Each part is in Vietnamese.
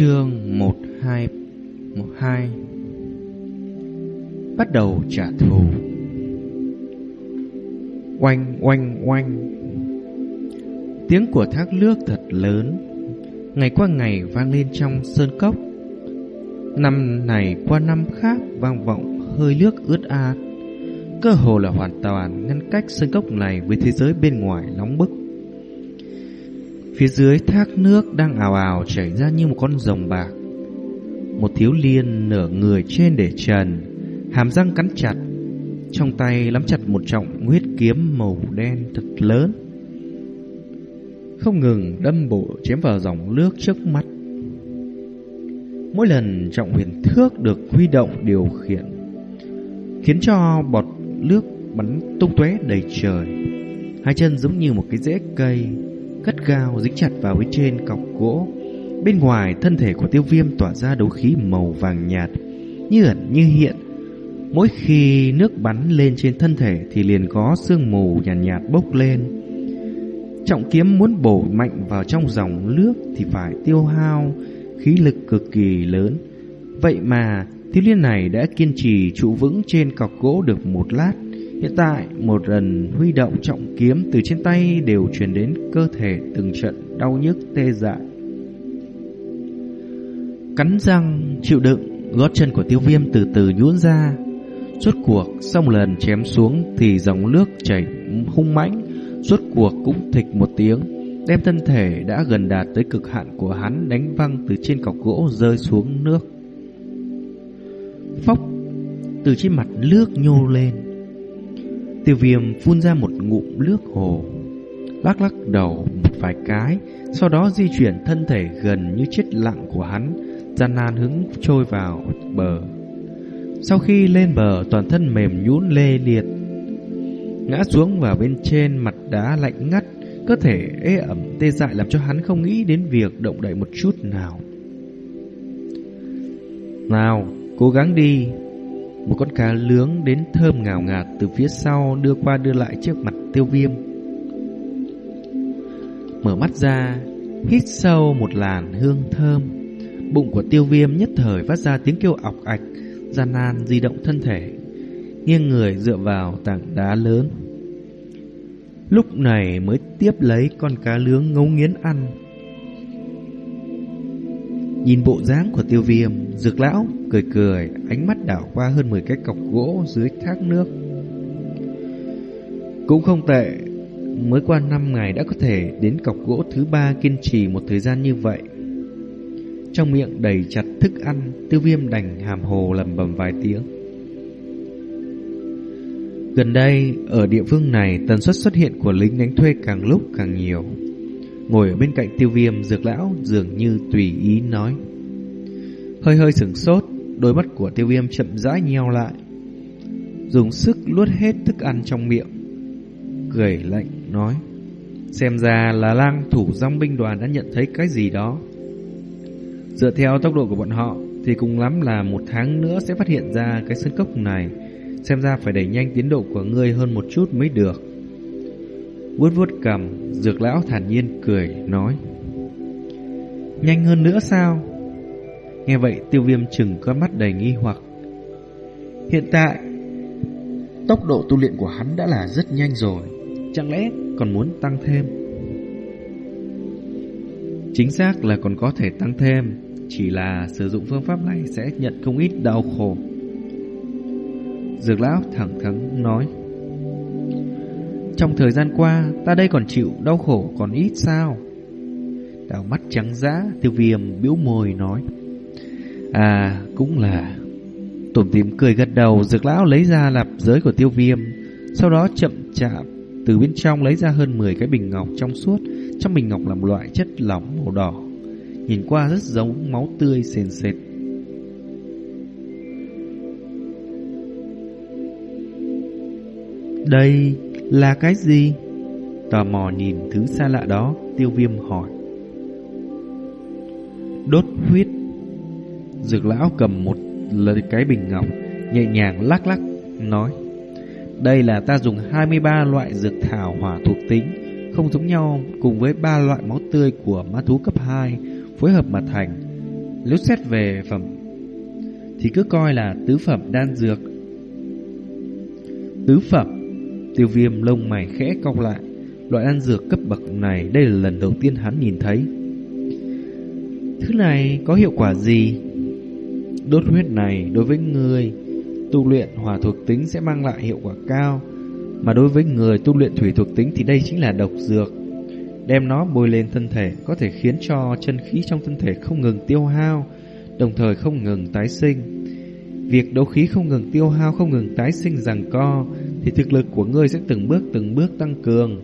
Chương 1212 Bắt đầu trả thù. Oanh oanh oanh. Tiếng của thác nước thật lớn. Ngày qua ngày vang lên trong sơn cốc. Năm này qua năm khác vang vọng hơi nước ướt át. Cơ hồ là hoàn toàn ngăn cách sơn cốc này với thế giới bên ngoài nóng bức. Phía dưới thác nước đang ào ào chảy ra như một con rồng bạc. Một thiếu liên nửa người trên để trần, hàm răng cắn chặt, trong tay nắm chặt một trọng huyết kiếm màu đen thật lớn. Không ngừng đâm bộ chém vào dòng nước trước mắt. Mỗi lần trọng huyền thước được huy động điều khiển, khiến cho bọt nước bắn tung tóe đầy trời. Hai chân giống như một cái rễ cây cất gao dính chặt vào bên trên cọc gỗ. Bên ngoài, thân thể của tiêu viêm tỏa ra đấu khí màu vàng nhạt, như ẩn như hiện. Mỗi khi nước bắn lên trên thân thể thì liền có sương mù nhàn nhạt, nhạt bốc lên. Trọng kiếm muốn bổ mạnh vào trong dòng nước thì phải tiêu hao khí lực cực kỳ lớn. Vậy mà, thiếu liên này đã kiên trì trụ vững trên cọc gỗ được một lát Hiện tại, một lần huy động trọng kiếm từ trên tay đều truyền đến cơ thể từng trận đau nhức tê dại. Cắn răng, chịu đựng, gót chân của tiêu viêm từ từ nhũn ra. Suốt cuộc, sau một lần chém xuống thì dòng nước chảy hung mãnh, suốt cuộc cũng thịch một tiếng, đem thân thể đã gần đạt tới cực hạn của hắn đánh văng từ trên cọc gỗ rơi xuống nước. Phốc, từ trên mặt nước nhô lên Tiêu viêm phun ra một ngụm nước hồ. Lắc lắc đầu một vài cái Sau đó di chuyển thân thể gần như chết lặng của hắn gian nan hứng trôi vào bờ. Sau khi lên bờ toàn thân mềm nhũn lê liệt Ngã xuống vào bên trên mặt đá lạnh ngắt Cơ thể ê ẩm tê dại làm cho hắn không nghĩ đến việc động đậy một chút nào. Nào, cố gắng đi một con cá lướng đến thơm ngào ngạt từ phía sau đưa qua đưa lại trước mặt tiêu viêm. Mở mắt ra, hít sâu một làn hương thơm. Bụng của tiêu viêm nhất thời phát ra tiếng kêu ọc ạch, gian nan di động thân thể, nghiêng người dựa vào tảng đá lớn. Lúc này mới tiếp lấy con cá lướng ngấu nghiến ăn. Nhìn bộ dáng của tiêu viêm, dược lão cười cười, ánh mắt đảo qua hơn 10 cái cọc gỗ dưới thác nước. Cũng không tệ, mới qua 5 ngày đã có thể đến cọc gỗ thứ ba kiên trì một thời gian như vậy. Trong miệng đầy chặt thức ăn, tiêu viêm đành hàm hồ lầm bầm vài tiếng. Gần đây, ở địa phương này, tần suất xuất hiện của lính đánh thuê càng lúc càng nhiều. Ngồi ở bên cạnh tiêu viêm, dược lão dường như tùy ý nói. Hơi hơi sửng sốt, đôi mắt của tiêu viêm chậm rãi nheo lại. Dùng sức luốt hết thức ăn trong miệng. Cười lạnh nói. Xem ra là lang thủ dòng binh đoàn đã nhận thấy cái gì đó. Dựa theo tốc độ của bọn họ thì cùng lắm là một tháng nữa sẽ phát hiện ra cái sân cốc này. Xem ra phải đẩy nhanh tiến độ của ngươi hơn một chút mới được. Vuốt vuốt cầm, dược lão thản nhiên cười, nói. Nhanh hơn nữa sao? Nghe vậy tiêu viêm chừng con mắt đầy nghi hoặc. Hiện tại, tốc độ tu luyện của hắn đã là rất nhanh rồi. Chẳng lẽ còn muốn tăng thêm? Chính xác là còn có thể tăng thêm, chỉ là sử dụng phương pháp này sẽ nhận không ít đau khổ. Dược lão thẳng thắn nói. Trong thời gian qua, ta đây còn chịu đau khổ còn ít sao? Đào mắt trắng dã, tiêu viêm biểu môi nói. À, cũng là... Tổm tìm cười gật đầu, dược lão lấy ra lạp giới của tiêu viêm. Sau đó chậm chạm, từ bên trong lấy ra hơn 10 cái bình ngọc trong suốt. Trong bình ngọc là một loại chất lỏng màu đỏ. Nhìn qua rất giống máu tươi sền sệt. Đây là cái gì? Tò mò nhìn thứ xa lạ đó, tiêu viêm hỏi. Đốt huyết. Dược lão cầm một lời cái bình ngọc, nhẹ nhàng lắc lắc, nói. Đây là ta dùng 23 loại dược thảo hỏa thuộc tính, không giống nhau cùng với ba loại máu tươi của ma thú cấp 2 phối hợp mà thành. Lúc xét về phẩm Thì cứ coi là tứ phẩm đan dược Tứ phẩm Tiêu viêm lông mày khẽ cong lại. Loại đan dược cấp bậc này Đây là lần đầu tiên hắn nhìn thấy. Thứ này có hiệu quả gì? Đốt huyết này đối với người tu luyện hỏa thuộc tính sẽ mang lại hiệu quả cao, Mà đối với người tu luyện thủy thuộc tính thì đây chính là độc dược. Đem nó bôi lên thân thể có thể khiến cho chân khí trong thân thể không ngừng tiêu hao, Đồng thời không ngừng tái sinh. Việc đấu khí không ngừng tiêu hao, không ngừng tái sinh rằng co thì thực lực của ngươi sẽ từng bước từng bước tăng cường.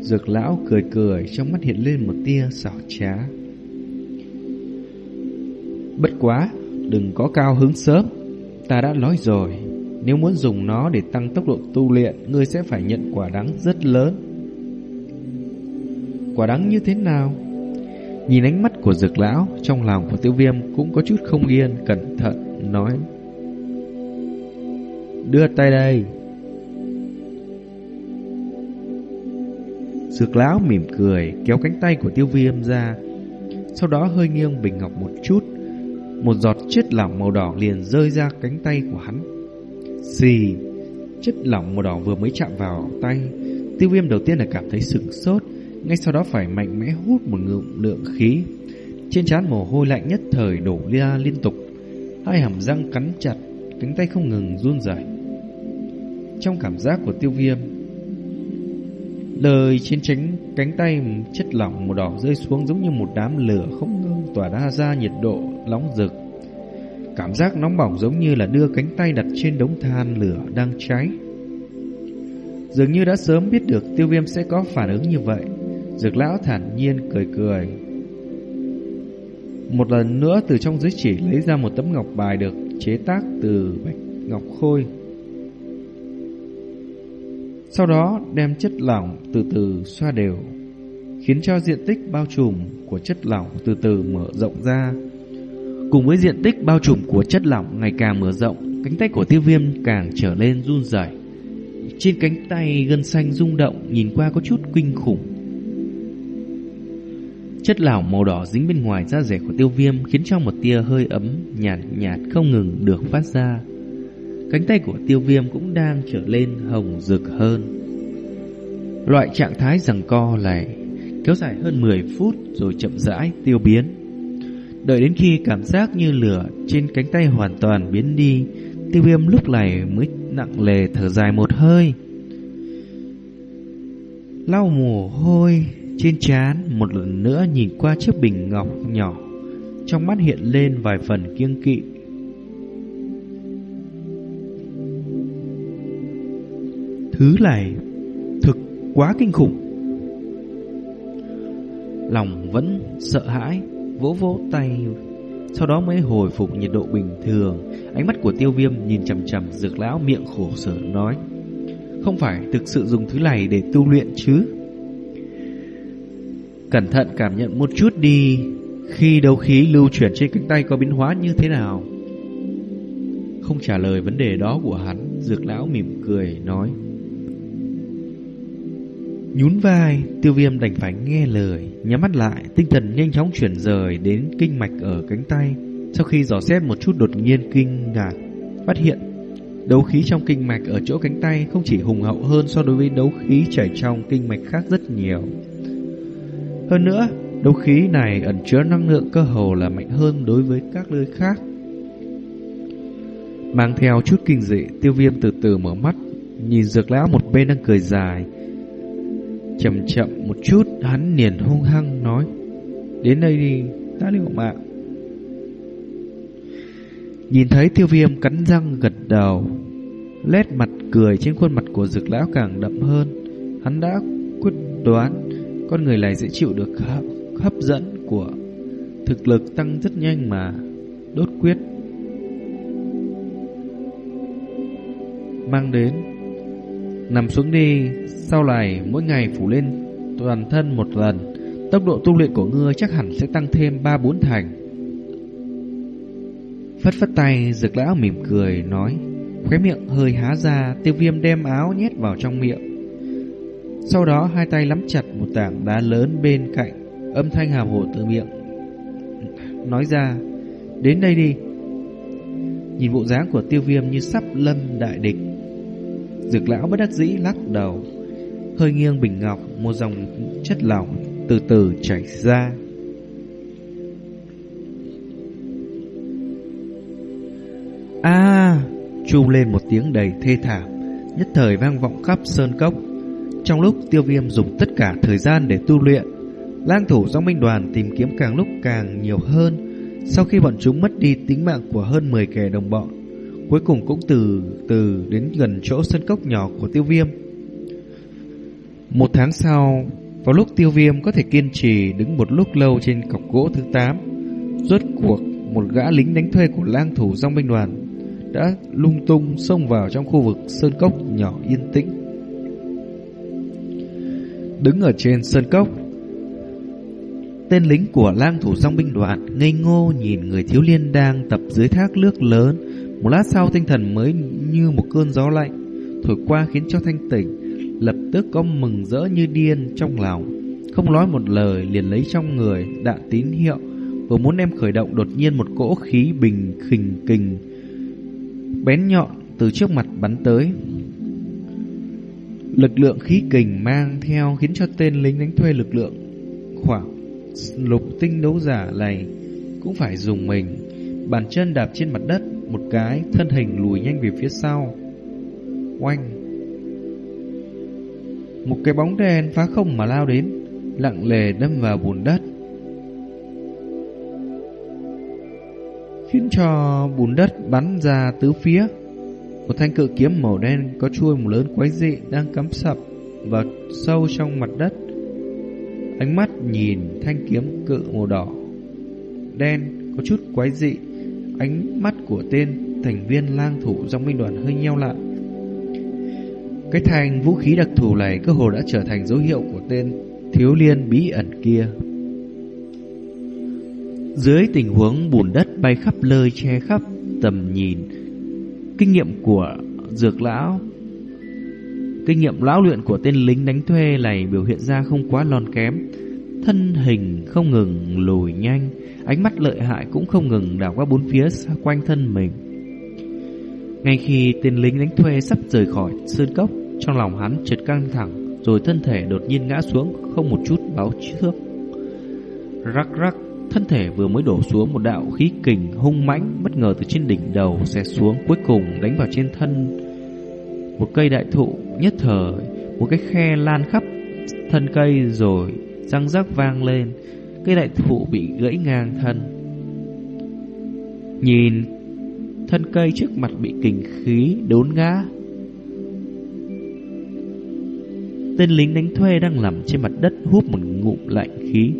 Dược lão cười cười trong mắt hiện lên một tia xảo trá. Bất quá, đừng có cao hứng sớm. Ta đã nói rồi Nếu muốn dùng nó để tăng tốc độ tu luyện Ngươi sẽ phải nhận quả đắng rất lớn. Quả đắng như thế nào? Nhìn ánh mắt của dược lão Trong lòng của tiêu viêm cũng có chút không yên Cẩn thận nói. Đưa tay đây. Dược lão mỉm cười, Kéo cánh tay của tiêu viêm ra. Sau đó hơi nghiêng bình ngọc một chút. Một giọt chất lỏng màu đỏ liền rơi ra cánh tay của hắn. Xì, Chất lỏng màu đỏ vừa mới chạm vào tay, Tiêu viêm đầu tiên là cảm thấy sửng sốt, Ngay sau đó phải mạnh mẽ hút một ngụm lượng khí. Trên trán mồ hôi lạnh nhất thời đổ ra liên tục. Hai hàm răng cắn chặt, Cánh tay không ngừng run rẩy. Trong cảm giác của tiêu viêm Lời trên tránh cánh tay chất lỏng màu đỏ rơi xuống giống như một đám lửa không ngừng tỏa ra ra nhiệt độ nóng rực. Cảm giác nóng bỏng giống như là đưa cánh tay đặt trên đống than lửa đang cháy. Dường như đã sớm biết được tiêu viêm sẽ có phản ứng như vậy. Dược lão thản nhiên cười cười. Một lần nữa từ trong dưới chỉ lấy ra một tấm ngọc bài được chế tác từ bạch ngọc khôi. Sau đó đem chất lỏng từ từ xoa đều, khiến cho diện tích bao trùm của chất lỏng từ từ mở rộng ra. Cùng với diện tích bao trùm của chất lỏng ngày càng mở rộng, cánh tay của tiêu viêm càng trở lên run rẩy. Trên cánh tay gân xanh rung động nhìn qua có chút kinh khủng. Chất lỏng màu đỏ dính bên ngoài da rẻ của tiêu viêm khiến cho một tia hơi ấm nhạt nhạt không ngừng được phát ra. Cánh tay của tiêu viêm cũng đang trở lên hồng rực hơn. Loại trạng thái rằng co này kéo dài hơn 10 phút rồi chậm rãi tiêu biến. Đợi đến khi cảm giác như lửa trên cánh tay hoàn toàn biến đi, tiêu viêm lúc này mới nặng lề thở dài một hơi. Lau mồ hôi trên trán một lần nữa nhìn qua chiếc bình ngọc nhỏ, trong mắt hiện lên vài phần kiêng kỵ. Thứ này thực quá kinh khủng. Lòng vẫn sợ hãi, vỗ vỗ tay, sau đó mới hồi phục nhiệt độ bình thường. Ánh mắt của tiêu viêm nhìn chầm chầm dược lão miệng khổ sở nói. Không phải thực sự dùng thứ này để tu luyện chứ? Cẩn thận cảm nhận một chút đi Khi đấu khí lưu chuyển trên cánh tay có biến hóa như thế nào Không trả lời vấn đề đó của hắn Dược lão mỉm cười nói Nhún vai, tiêu viêm đành phải nghe lời, nhắm mắt lại, tinh thần nhanh chóng chuyển rời đến kinh mạch ở cánh tay. Sau khi dò xét một chút đột nhiên kinh ngạc, phát hiện đấu khí trong kinh mạch ở chỗ cánh tay không chỉ hùng hậu hơn so đối với đấu khí chảy trong kinh mạch khác rất nhiều. Hơn nữa, đấu khí này ẩn chứa năng lượng cơ hồ là mạnh hơn đối với các nơi khác. Mang theo chút kinh dị, tiêu viêm từ từ mở mắt, nhìn dược lão một bên đang cười dài, Chậm chậm một chút, Hắn liền hung hăng nói, Đến đây đi, ta liệu mạng Nhìn thấy tiêu viêm cắn răng gật đầu Lét mặt cười trên khuôn mặt của dực lão càng đậm hơn, Hắn đã quyết đoán Con người này sẽ chịu được hấp dẫn của Thực lực tăng rất nhanh mà, Đốt quyết. Mang đến Nằm xuống đi Sau này mỗi ngày phủ lên toàn thân một lần Tốc độ tu luyện của ngươi chắc hẳn sẽ tăng thêm 3-4 thành Phất phất tay Dược lão mỉm cười nói Khóe miệng hơi há ra Tiêu viêm đem áo nhét vào trong miệng Sau đó hai tay nắm chặt một tảng đá lớn bên cạnh Âm thanh hàm hồ từ miệng nói ra, đến đây đi. Nhìn bộ dáng của tiêu viêm như sắp lâm đại địch. Dược lão bất đắc dĩ lắc đầu, hơi nghiêng bình ngọc, một dòng chất lỏng từ từ chảy ra. A, à, chu lên một tiếng đầy thê thảm, nhất thời vang vọng khắp sơn cốc. Trong lúc tiêu viêm dùng tất cả thời gian để tu luyện, lang thủ trong minh đoàn tìm kiếm càng lúc càng nhiều hơn. Sau khi bọn chúng mất đi tính mạng của hơn 10 kẻ đồng bọn, cuối cùng cũng từ từ đến gần chỗ sân cốc nhỏ của tiêu viêm. Một tháng sau, vào lúc tiêu viêm có thể kiên trì đứng một lúc lâu trên cọc gỗ thứ 8, rốt cuộc một gã lính đánh thuê của lang thủ dòng binh đoàn đã lung tung xông vào trong khu vực sơn cốc nhỏ yên tĩnh. Đứng ở trên sơn cốc, tên lính của lang thủ dòng binh đoàn ngây ngô nhìn người thiếu liên đang tập dưới thác nước lớn. Một lát sau tinh thần mới như một cơn gió lạnh thổi qua khiến cho thanh tỉnh, lập tức có mừng rỡ như điên trong lòng. Không nói một lời liền lấy trong người đạn tín hiệu vừa muốn em khởi động đột nhiên một cỗ khí bình khình kình bén nhọn từ trước mặt bắn tới. Lực lượng khí kình mang theo khiến cho tên lính đánh thuê lực lượng khoảng lục tinh đấu giả này cũng phải dùng mình. Bàn chân đạp trên mặt đất một cái, thân hình lùi nhanh về phía sau. Oanh! Một cái bóng đen phá không mà lao đến, lặng lề đâm vào bùn đất. khiến cho bùn đất bắn ra tứ phía. Một thanh cự kiếm màu đen có chuôi một lớn quái dị đang cắm sập và sâu trong mặt đất. Ánh mắt nhìn thanh kiếm cự màu đỏ đen có chút quái dị. Ánh mắt của tên thành viên lang thủ trong binh đoàn hơi nheo lại. Cái thanh vũ khí đặc thù này cơ hồ đã trở thành dấu hiệu của tên thiếu liên bí ẩn kia. Dưới tình huống bùn đất bay khắp lơi che khắp tầm nhìn, kinh nghiệm của dược lão, kinh nghiệm lão luyện của tên lính đánh thuê này biểu hiện ra không quá lon kém. Thân hình không ngừng lùi nhanh, ánh mắt lợi hại cũng không ngừng đảo qua bốn phía quanh thân mình. Ngay khi tên lính đánh thuê sắp rời khỏi sơn cốc, trong lòng hắn chợt căng thẳng, rồi thân thể đột nhiên ngã xuống không một chút báo trước. Rắc rắc Thân thể vừa mới đổ xuống một đạo khí kình hung mãnh bất ngờ từ trên đỉnh đầu xẹt xuống cuối cùng đánh vào trên thân một cây đại thụ nhất thời một cái khe lan khắp thân cây rồi răng rắc vang lên cây đại thụ bị gãy ngang thân nhìn thân cây trước mặt bị kình khí đốn ngã tên lính đánh thuê đang nằm trên mặt đất hút một ngụm lạnh khí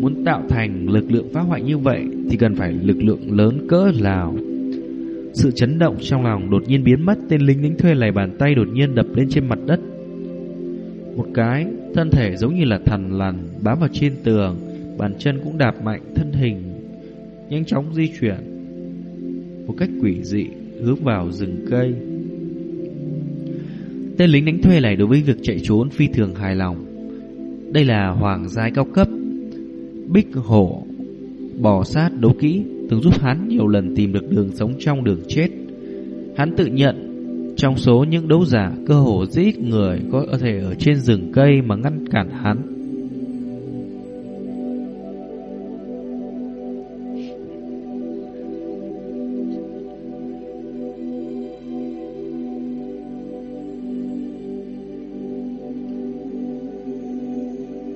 Muốn tạo thành lực lượng phá hoại như vậy thì cần phải lực lượng lớn cỡ nào. Sự chấn động trong lòng đột nhiên biến mất, tên lính đánh thuê lầy bàn tay đột nhiên đập lên trên mặt đất. Một cái, thân thể giống như là thằn lằn bám vào trên tường, bàn chân cũng đạp mạnh thân hình, nhanh chóng di chuyển. Một cách quỷ dị hướng vào rừng cây. Tên lính đánh thuê này đối với việc chạy trốn phi thường hài lòng. Đây là hoàng giai cao cấp Bích hổ Bò sát đấu kỹ Từng giúp hắn nhiều lần tìm được đường sống trong đường chết Hắn tự nhận trong số những đấu giả Cơ hồ rất ít người có thể ở trên rừng cây Mà ngăn cản hắn.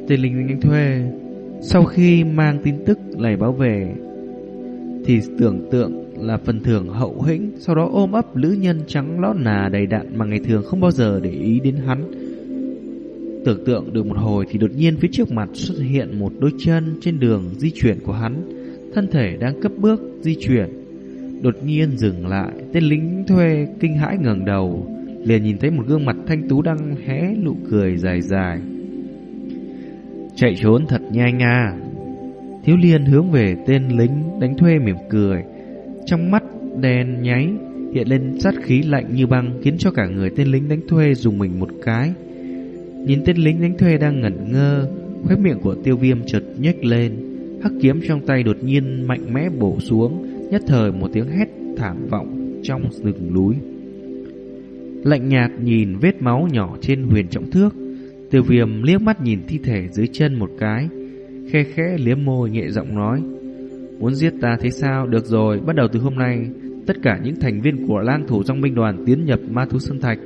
Tên linh anh thuê, sau khi mang tin tức này báo về, Thì tưởng tượng là phần thưởng hậu hĩnh, Sau đó ôm ấp lữ nhân trắng lót nà đầy đạn Mà ngày thường không bao giờ để ý đến hắn. Tưởng tượng được một hồi Thì đột nhiên phía trước mặt xuất hiện một đôi chân Trên đường di chuyển của hắn. Thân thể đang cấp bước di chuyển. Đột nhiên dừng lại, Tên lính thuê kinh hãi ngẩng đầu, Liền nhìn thấy một gương mặt thanh tú đang hé nụ cười dài dài. Chạy trốn thật nhanh à. Thiếu liên hướng về tên lính đánh thuê mỉm cười. Trong mắt đen nháy Hiện lên sát khí lạnh như băng Khiến cho cả người tên lính đánh thuê dùng mình một cái Nhìn tên lính đánh thuê đang ngẩn ngơ Khóe miệng của tiêu viêm chợt nhếch lên hắc kiếm trong tay đột nhiên mạnh mẽ bổ xuống, nhất thời một tiếng hét thảm vọng trong rừng núi. Lạnh nhạt nhìn vết máu nhỏ trên huyền trọng thước, tiêu viêm liếc mắt nhìn thi thể dưới chân một cái, khe khẽ liếm môi nhẹ giọng nói. Muốn giết ta thế sao? Được rồi, bắt đầu từ hôm nay, tất cả những thành viên của lang thủ trong binh đoàn tiến nhập ma thú sơn thạch,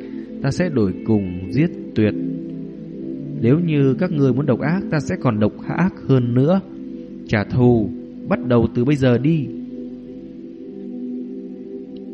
ta sẽ đổi cùng giết tuyệt. Nếu như các người muốn độc ác, ta sẽ còn độc ác hơn nữa. Trả thù, bắt đầu từ bây giờ đi.